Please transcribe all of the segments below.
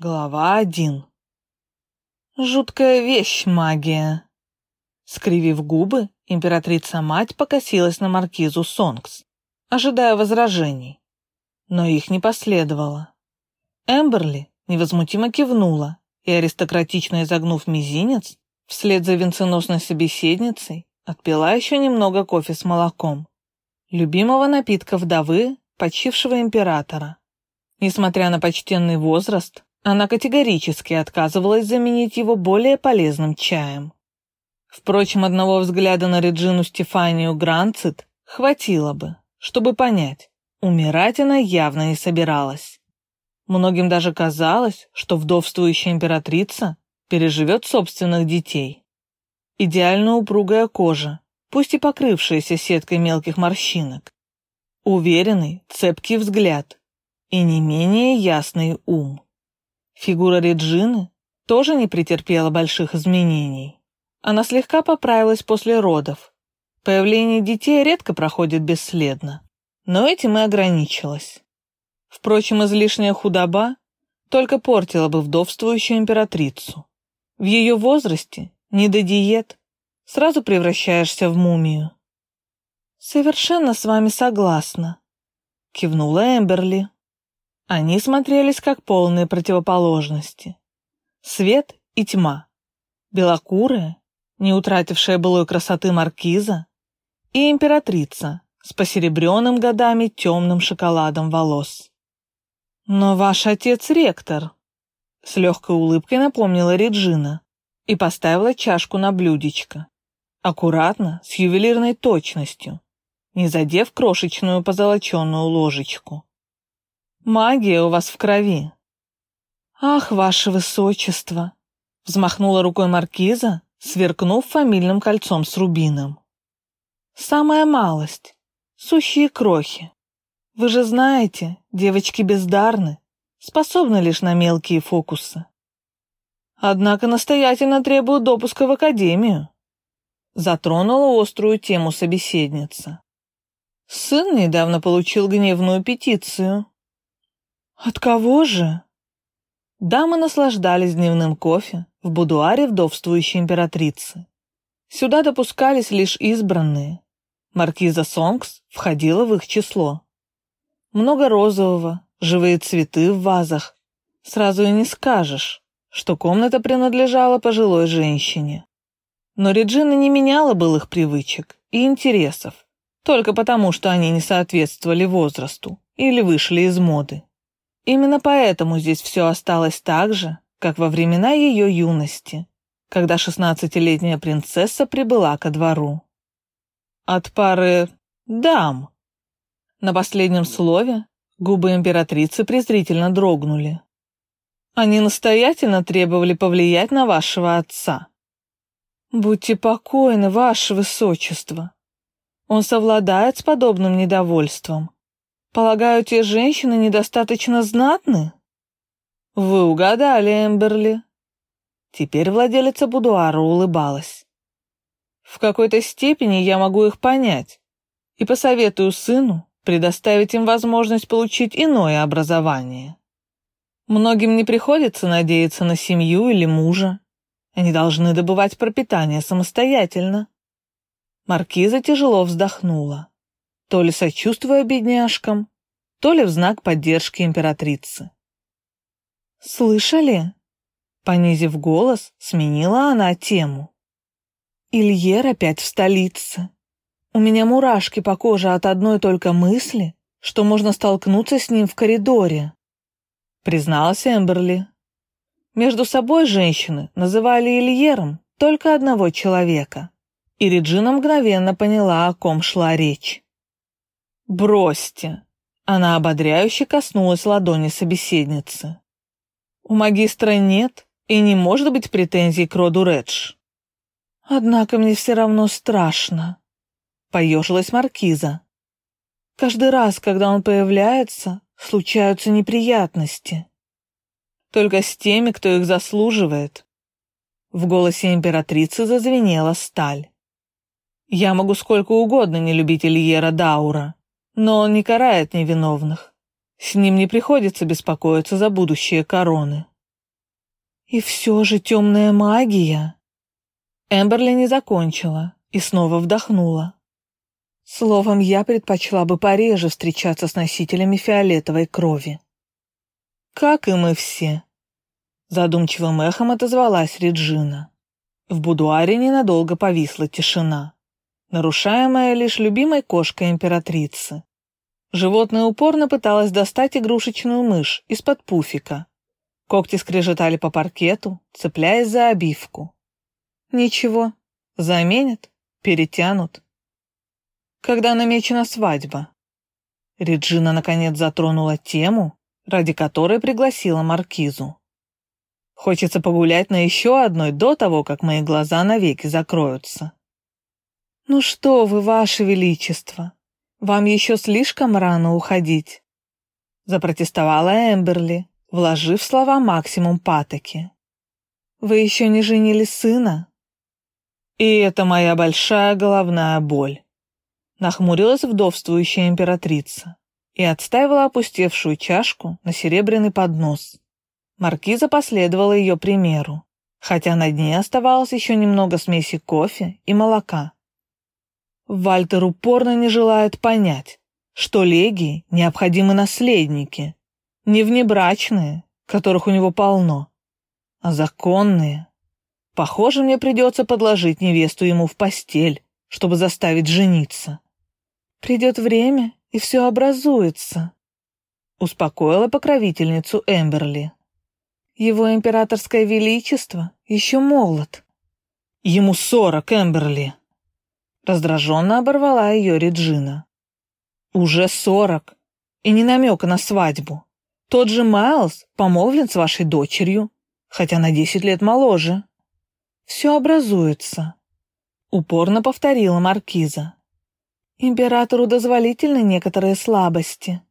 Глава один. Жуткая вещь магия. Скривив губы, императрица-мать покосилась на маркизу Сонгс, ожидая возражений. Но их не последовало. Эмберли невозмутимо кивнула и, аристократично изогнув мизинец, вслед за венценосной собеседницей, отпила еще немного кофе с молоком, любимого напитка вдовы, почившего императора. Несмотря на почтенный возраст, она категорически отказывалась заменить его более полезным чаем. Впрочем, одного взгляда на Реджину Стефанию Гранцит хватило бы, чтобы понять, умирать она явно не собиралась. Многим даже казалось, что вдовствующая императрица переживет собственных детей. Идеально упругая кожа, пусть и покрывшаяся сеткой мелких морщинок. Уверенный, цепкий взгляд и не менее ясный ум. Фигура Реджины тоже не претерпела больших изменений. Она слегка поправилась после родов. Появление детей редко проходит бесследно, но этим и ограничилась. Впрочем, излишняя худоба только портила бы вдовствующую императрицу. В ее возрасте не до диет, сразу превращаешься в мумию. «Совершенно с вами согласна», — кивнула Эмберли. Они смотрелись как полные противоположности. Свет и тьма. Белокурая, не утратившая былой красоты маркиза, и императрица с посеребренным годами темным шоколадом волос. «Но ваш отец ректор», — с легкой улыбкой напомнила Реджина и поставила чашку на блюдечко. Аккуратно, с ювелирной точностью, не задев крошечную позолоченную ложечку. Магия у вас в крови. Ах, ваше высочество, взмахнула рукой маркиза, сверкнув фамильным кольцом с рубином. Самая малость, сущие крохи. Вы же знаете, девочки бездарны, способны лишь на мелкие фокусы. Однако настоятельно требуют допуска в академию. Затронула острую тему собеседница. Сын недавно получил гневную петицию, от кого же? Дамы наслаждались дневным кофе в будуаре вдовствующей императрицы. Сюда допускались лишь избранные. Маркиза Сонгс входила в их число. Много розового, живые цветы в вазах. Сразу и не скажешь, что комната принадлежала пожилой женщине. Но Реджина не меняла былых привычек и интересов, только потому, что они не соответствовали возрасту или вышли из моды. Именно поэтому здесь все осталось так же, как во времена ее юности, когда шестнадцатилетняя принцесса прибыла ко двору. От пары «дам». На последнем слове губы императрицы презрительно дрогнули. Они настоятельно требовали повлиять на вашего отца. Будьте покойны, ваше высочество. Он совладает с подобным недовольством Полагаю, те женщины недостаточно знатны? Вы угадали, Эмберли. Теперь владелица будуара улыбалась. В какой-то степени я могу их понять и посоветую сыну предоставить им возможность получить иное образование. Многим не приходится надеяться на семью или мужа. Они должны добывать пропитание самостоятельно. Маркиза тяжело вздохнула то ли сочувствуя бедняжкам, то ли в знак поддержки императрицы. «Слышали?» Понизив голос, сменила она тему. «Ильер опять в столице. У меня мурашки по коже от одной только мысли, что можно столкнуться с ним в коридоре», призналась Эмберли. Между собой женщины называли Ильером только одного человека, и Реджина мгновенно поняла, о ком шла речь. «Бросьте!» Она ободряюще коснулась ладони собеседницы. «У магистра нет и не может быть претензий к роду Редж». «Однако мне все равно страшно», — поежилась маркиза. «Каждый раз, когда он появляется, случаются неприятности. Только с теми, кто их заслуживает». В голосе императрицы зазвенела сталь. «Я могу сколько угодно не любить Ильера Даура, но он не карает невиновных. С ним не приходится беспокоиться за будущее короны. И все же темная магия. Эмберли не закончила и снова вдохнула. Словом, я предпочла бы пореже встречаться с носителями фиолетовой крови. Как и мы все. Задумчивым эхом отозвалась Реджина. В будуаре ненадолго повисла тишина, нарушаемая лишь любимой кошкой императрицы. Животное упорно пыталось достать игрушечную мышь из-под пуфика. Когти скрежетали по паркету, цепляясь за обивку. Ничего, заменят, перетянут. Когда намечена свадьба? Реджина наконец затронула тему, ради которой пригласила маркизу. Хочется погулять на еще одной до того, как мои глаза навеки закроются. «Ну что вы, ваше величество, вам еще слишком рано уходить», запротестовала Эмберли, вложив слова максимум патоки. «Вы еще не женили сына?» «И это моя большая головная боль», нахмурилась вдовствующая императрица и отставила опустевшую чашку на серебряный поднос. Маркиза последовала ее примеру, хотя на дне оставалось еще немного смеси кофе и молока. Вальтер упорно не желает понять, что Легии необходимы наследники, не внебрачные, которых у него полно, а законные. Похоже, мне придется подложить невесту ему в постель, чтобы заставить жениться. Придет время, и все образуется», — успокоила покровительницу Эмберли. «Его императорское величество еще молод». «Ему сорок, Эмберли!» Раздраженно оборвала ее Реджина. «Уже сорок, и не намека на свадьбу. Тот же Майлз помолвлен с вашей дочерью, хотя на десять лет моложе. Все образуется», — упорно повторила Маркиза. Императору дозволительны некоторые слабости.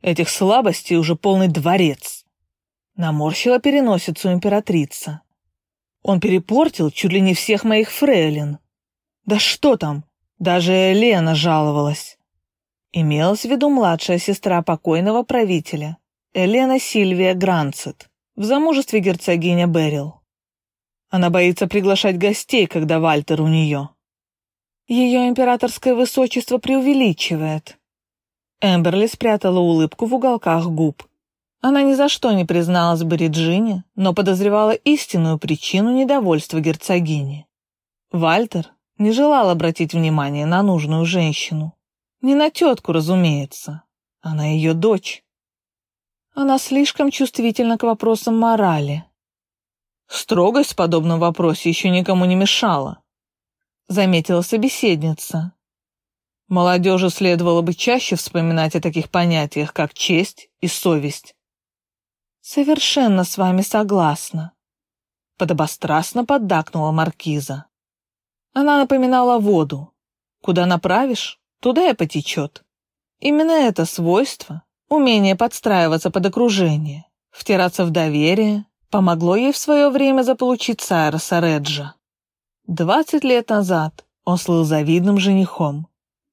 Этих слабостей уже полный дворец. Наморщила переносицу императрица. Он перепортил чуть ли не всех моих фрейлин. Да что там, даже Лена жаловалась. Имелась в виду младшая сестра покойного правителя, Елена Сильвия Гранцет, в замужестве герцогиня Берил. Она боится приглашать гостей, когда Вальтер у нее. Ее императорское высочество преувеличивает. Эмберли спрятала улыбку в уголках губ. Она ни за что не призналась бы Реджине, но подозревала истинную причину недовольства герцогини. Вальтер не желал обратить внимание на нужную женщину. Не на тетку, разумеется, а на ее дочь. Она слишком чувствительна к вопросам морали. Строгость в подобном вопросе еще никому не мешала заметила собеседница. Молодежи следовало бы чаще вспоминать о таких понятиях, как честь и совесть. Совершенно с вами согласна. Подобострастно поддакнула маркиза. Она напоминала воду. Куда направишь, туда и потечет. Именно это свойство, умение подстраиваться под окружение, втираться в доверие, помогло ей в свое время заполучить Сайроса Реджа. Двадцать лет назад он слыл завидным женихом.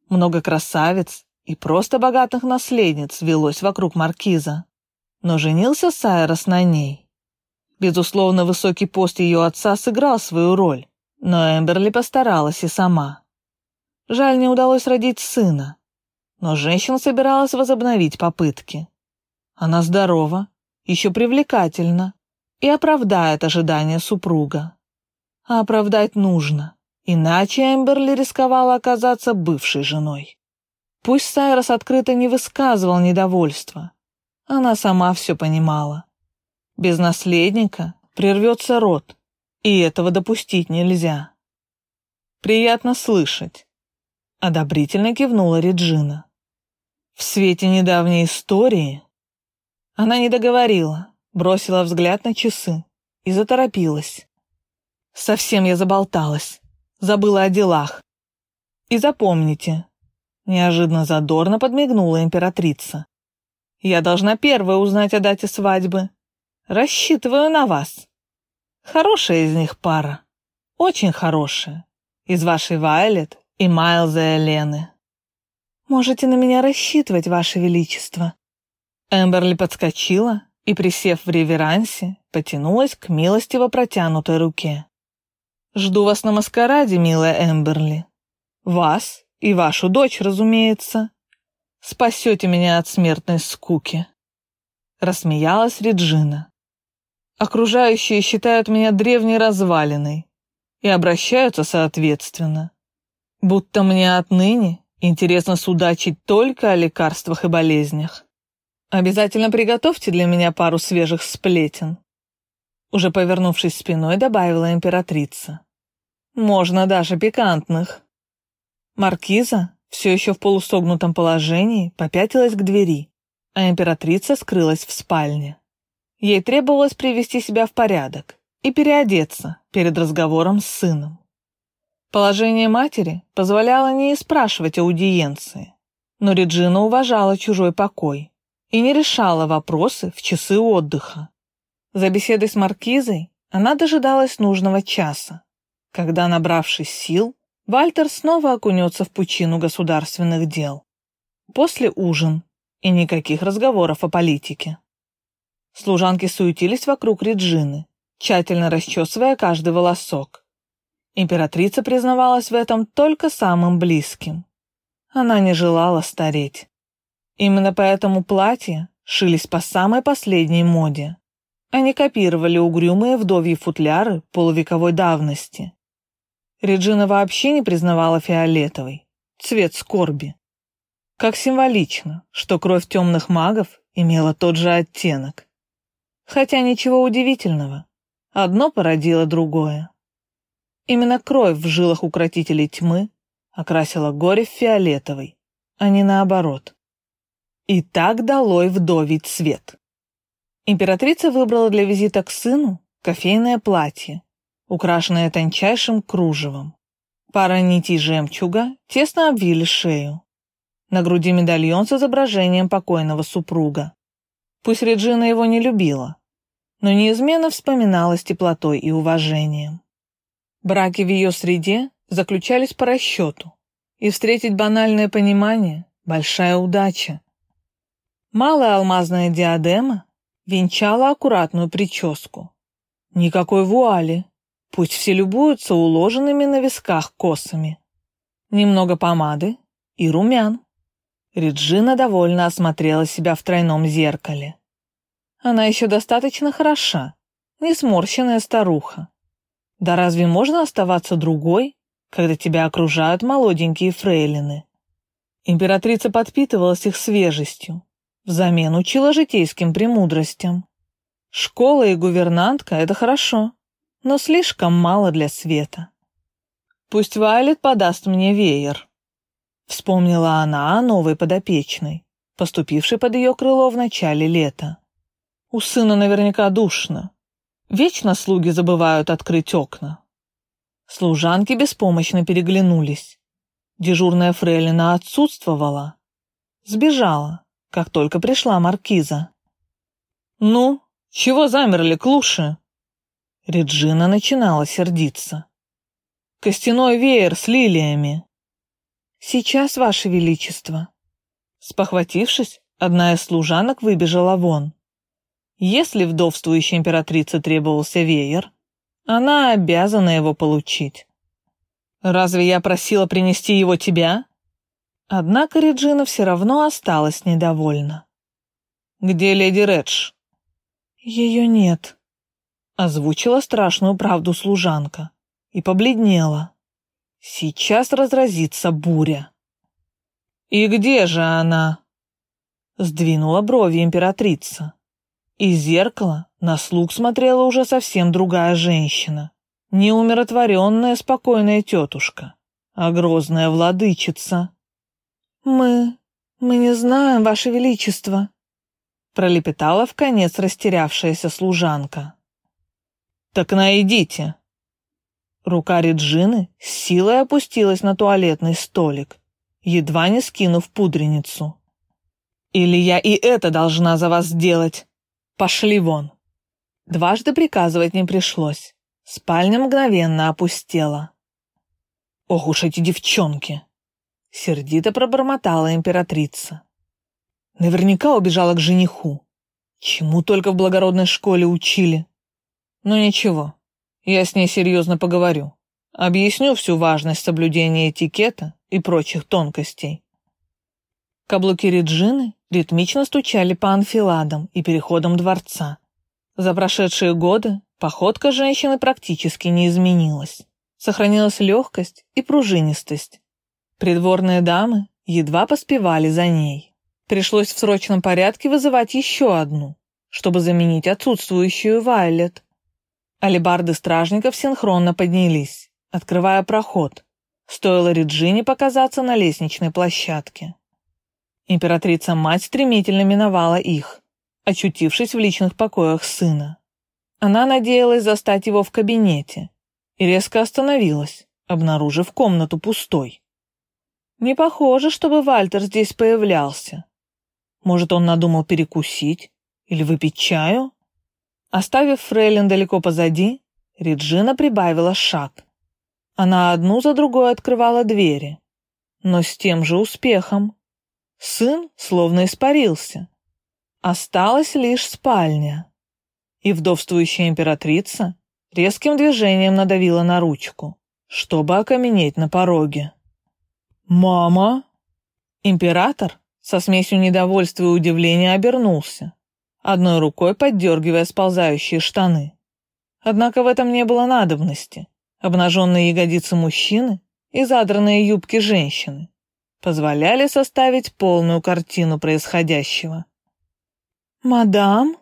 Много красавиц и просто богатых наследниц велось вокруг маркиза. Но женился Сайрос на ней. Безусловно, высокий пост ее отца сыграл свою роль, но Эмберли постаралась и сама. Жаль, не удалось родить сына, но женщина собиралась возобновить попытки. Она здорова, еще привлекательна и оправдает ожидания супруга а оправдать нужно, иначе Эмберли рисковала оказаться бывшей женой. Пусть Сайрос открыто не высказывал недовольства, она сама все понимала. Без наследника прервется род, и этого допустить нельзя. «Приятно слышать», — одобрительно кивнула Реджина. В свете недавней истории она не договорила, бросила взгляд на часы и заторопилась. Совсем я заболталась, забыла о делах. И запомните, неожиданно задорно подмигнула императрица. Я должна первая узнать о дате свадьбы. Рассчитываю на вас. Хорошая из них пара. Очень хорошая. Из вашей Вайлет и Майлза Элены. Можете на меня рассчитывать, ваше величество. Эмберли подскочила и, присев в реверансе, потянулась к милостиво протянутой руке. «Жду вас на маскараде, милая Эмберли. Вас и вашу дочь, разумеется. Спасете меня от смертной скуки». Рассмеялась Реджина. Окружающие считают меня древней развалиной и обращаются соответственно. Будто мне отныне интересно судачить только о лекарствах и болезнях. Обязательно приготовьте для меня пару свежих сплетен. Уже повернувшись спиной, добавила императрица. Можно даже пикантных. Маркиза, все еще в полусогнутом положении, попятилась к двери, а императрица скрылась в спальне. Ей требовалось привести себя в порядок и переодеться перед разговором с сыном. Положение матери позволяло не спрашивать аудиенции, но Реджина уважала чужой покой и не решала вопросы в часы отдыха. За беседой с маркизой она дожидалась нужного часа, когда, набравшись сил, Вальтер снова окунется в пучину государственных дел. После ужин и никаких разговоров о политике. Служанки суетились вокруг Реджины, тщательно расчесывая каждый волосок. Императрица признавалась в этом только самым близким. Она не желала стареть. Именно поэтому платья шились по самой последней моде. Они копировали угрюмые вдовьи футляры полувековой давности. Реджина вообще не признавала фиолетовый, цвет скорби. Как символично, что кровь темных магов имела тот же оттенок. Хотя ничего удивительного. Одно породило другое. Именно кровь в жилах укротителей тьмы окрасила горе в фиолетовый, а не наоборот. И так долой вдовий цвет. Императрица выбрала для визита к сыну кофейное платье, украшенное тончайшим кружевом. Пара нитей жемчуга тесно обвили шею. На груди медальон с изображением покойного супруга. Пусть Реджина его не любила, но неизменно вспоминала с теплотой и уважением. Браки в ее среде заключались по расчету, и встретить банальное понимание – большая удача. Малая алмазная диадема венчала аккуратную прическу. Никакой вуали, пусть все любуются уложенными на висках косами. Немного помады и румян. Реджина довольно осмотрела себя в тройном зеркале. Она еще достаточно хороша, не сморщенная старуха. Да разве можно оставаться другой, когда тебя окружают молоденькие фрейлины? Императрица подпитывалась их свежестью, взамен учила житейским премудростям. Школа и гувернантка — это хорошо, но слишком мало для света. Пусть Вайлет подаст мне веер. Вспомнила она о новой подопечной, поступившей под ее крыло в начале лета. У сына наверняка душно. Вечно слуги забывают открыть окна. Служанки беспомощно переглянулись. Дежурная фрейлина отсутствовала. Сбежала, как только пришла маркиза. «Ну, чего замерли, клуши?» Реджина начинала сердиться. «Костяной веер с лилиями. «Сейчас, Ваше Величество!» Спохватившись, одна из служанок выбежала вон. Если вдовствующей императрице требовался веер, она обязана его получить. «Разве я просила принести его тебя?» Однако Реджина все равно осталась недовольна. «Где леди Редж?» «Ее нет», — озвучила страшную правду служанка и побледнела. Сейчас разразится буря. «И где же она?» Сдвинула брови императрица. Из зеркала на слуг смотрела уже совсем другая женщина. Не умиротворенная спокойная тетушка, а грозная владычица. «Мы... мы не знаем, Ваше Величество», пролепетала в конец растерявшаяся служанка. «Так найдите», Рука Реджины с силой опустилась на туалетный столик, едва не скинув пудреницу. «Или я и это должна за вас сделать? Пошли вон!» Дважды приказывать не пришлось. Спальня мгновенно опустела. «Ох уж эти девчонки!» Сердито пробормотала императрица. Наверняка убежала к жениху. Чему только в благородной школе учили. Но ничего, я с ней серьезно поговорю. Объясню всю важность соблюдения этикета и прочих тонкостей. Каблуки Реджины ритмично стучали по анфиладам и переходам дворца. За прошедшие годы походка женщины практически не изменилась. Сохранилась легкость и пружинистость. Придворные дамы едва поспевали за ней. Пришлось в срочном порядке вызывать еще одну, чтобы заменить отсутствующую Вайлет. Алибарды стражников синхронно поднялись, открывая проход. Стоило Реджине показаться на лестничной площадке. Императрица-мать стремительно миновала их, очутившись в личных покоях сына. Она надеялась застать его в кабинете и резко остановилась, обнаружив комнату пустой. Не похоже, чтобы Вальтер здесь появлялся. Может, он надумал перекусить или выпить чаю? Оставив Фрейлин далеко позади, Реджина прибавила шаг. Она одну за другой открывала двери, но с тем же успехом. Сын словно испарился. Осталась лишь спальня. И вдовствующая императрица резким движением надавила на ручку, чтобы окаменеть на пороге. «Мама!» Император со смесью недовольства и удивления обернулся, одной рукой поддергивая сползающие штаны. Однако в этом не было надобности. Обнаженные ягодицы мужчины и задранные юбки женщины позволяли составить полную картину происходящего. «Мадам?»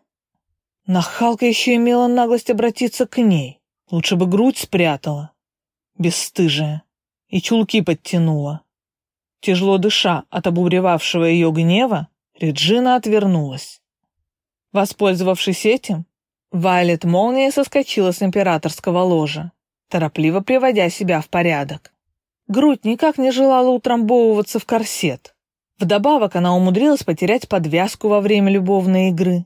Нахалка еще имела наглость обратиться к ней. Лучше бы грудь спрятала. Бесстыжая. И чулки подтянула. Тяжело дыша от обуревавшего ее гнева, Реджина отвернулась. Воспользовавшись этим, Вайлет молнией соскочила с императорского ложа, торопливо приводя себя в порядок. Грудь никак не желала утрамбовываться в корсет. Вдобавок она умудрилась потерять подвязку во время любовной игры.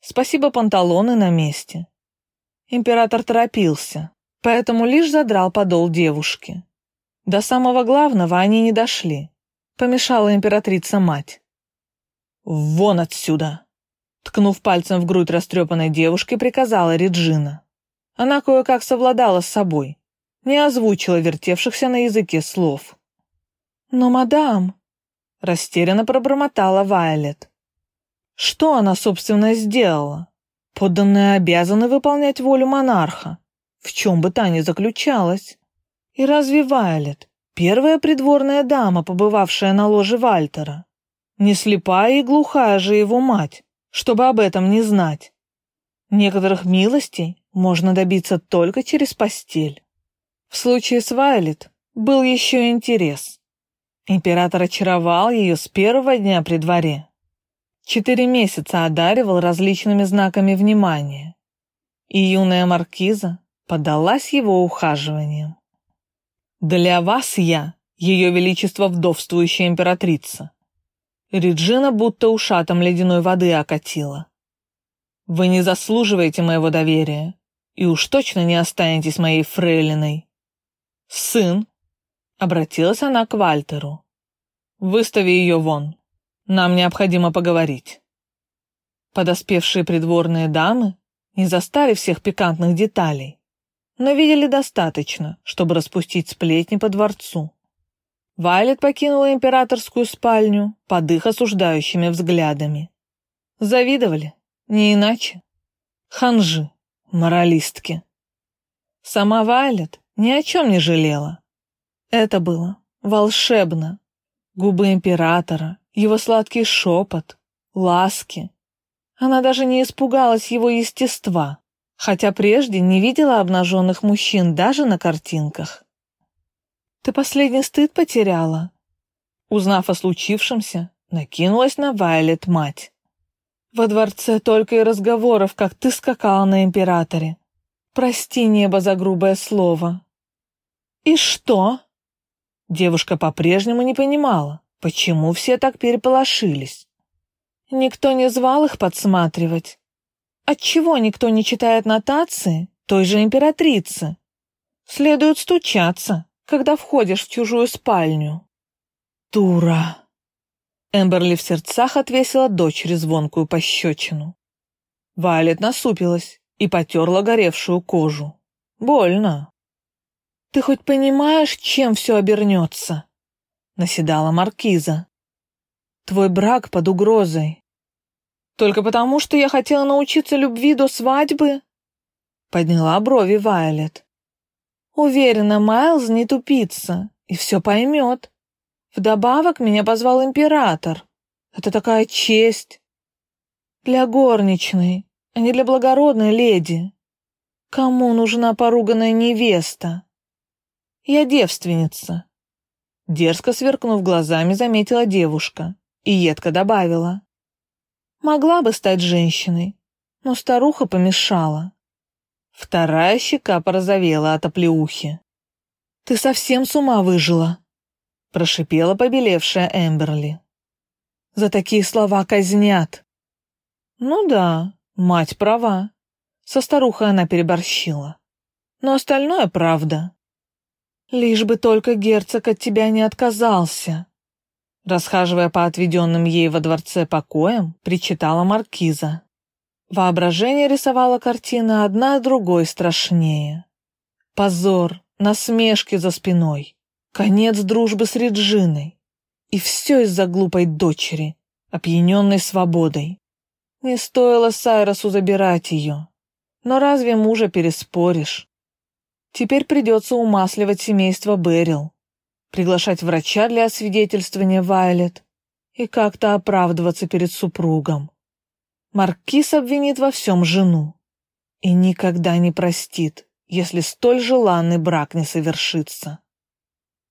Спасибо, панталоны на месте. Император торопился, поэтому лишь задрал подол девушки. До самого главного они не дошли помешала императрица-мать. «Вон отсюда!» Ткнув пальцем в грудь растрепанной девушки, приказала Реджина. Она кое-как совладала с собой, не озвучила вертевшихся на языке слов. «Но, мадам...» — растерянно пробормотала Вайлет. «Что она, собственно, сделала? Подданные обязаны выполнять волю монарха, в чем бы та ни заключалась. И разве Вайлет Первая придворная дама, побывавшая на ложе Вальтера. Не слепая и глухая же его мать, чтобы об этом не знать. Некоторых милостей можно добиться только через постель. В случае с Вайлет был еще интерес. Император очаровал ее с первого дня при дворе. Четыре месяца одаривал различными знаками внимания. И юная маркиза подалась его ухаживаниям. Для вас я, ее величество вдовствующая императрица. Реджина будто ушатом ледяной воды окатила. Вы не заслуживаете моего доверия и уж точно не останетесь моей фрейлиной. Сын, обратилась она к Вальтеру. Выстави ее вон. Нам необходимо поговорить. Подоспевшие придворные дамы не застали всех пикантных деталей но видели достаточно, чтобы распустить сплетни по дворцу. Вайлет покинула императорскую спальню под их осуждающими взглядами. Завидовали, не иначе. Ханжи, моралистки. Сама Вайлет ни о чем не жалела. Это было волшебно. Губы императора, его сладкий шепот, ласки. Она даже не испугалась его естества, хотя прежде не видела обнаженных мужчин даже на картинках. «Ты последний стыд потеряла?» Узнав о случившемся, накинулась на Вайлет мать. «Во дворце только и разговоров, как ты скакала на императоре. Прости небо за грубое слово». «И что?» Девушка по-прежнему не понимала, почему все так переполошились. Никто не звал их подсматривать. Отчего никто не читает нотации той же императрицы? Следует стучаться, когда входишь в чужую спальню. Дура. Эмберли в сердцах отвесила дочери звонкую пощечину. Вайлет насупилась и потерла горевшую кожу. Больно. «Ты хоть понимаешь, чем все обернется?» — наседала Маркиза. «Твой брак под угрозой. Только потому, что я хотела научиться любви до свадьбы?» Подняла брови Вайлет. «Уверена, Майлз не тупица и все поймет. Вдобавок меня позвал император. Это такая честь. Для горничной, а не для благородной леди. Кому нужна поруганная невеста? Я девственница. Дерзко сверкнув глазами, заметила девушка и едко добавила. Могла бы стать женщиной, но старуха помешала. Вторая щека порозовела от оплеухи. «Ты совсем с ума выжила!» прошипела побелевшая Эмберли. «За такие слова казнят!» «Ну да, мать права. Со старухой она переборщила. Но остальное правда. Лишь бы только герцог от тебя не отказался!» Расхаживая по отведенным ей во дворце покоям, причитала маркиза. Воображение рисовало картины одна другой страшнее. Позор, насмешки за спиной, конец дружбы с Реджиной. И все из-за глупой дочери, опьяненной свободой. Не стоило Сайросу забирать ее. Но разве мужа переспоришь? Теперь придется умасливать семейство Берил, приглашать врача для освидетельствования Вайлет и как-то оправдываться перед супругом. Маркиз обвинит во всем жену и никогда не простит, если столь желанный брак не совершится.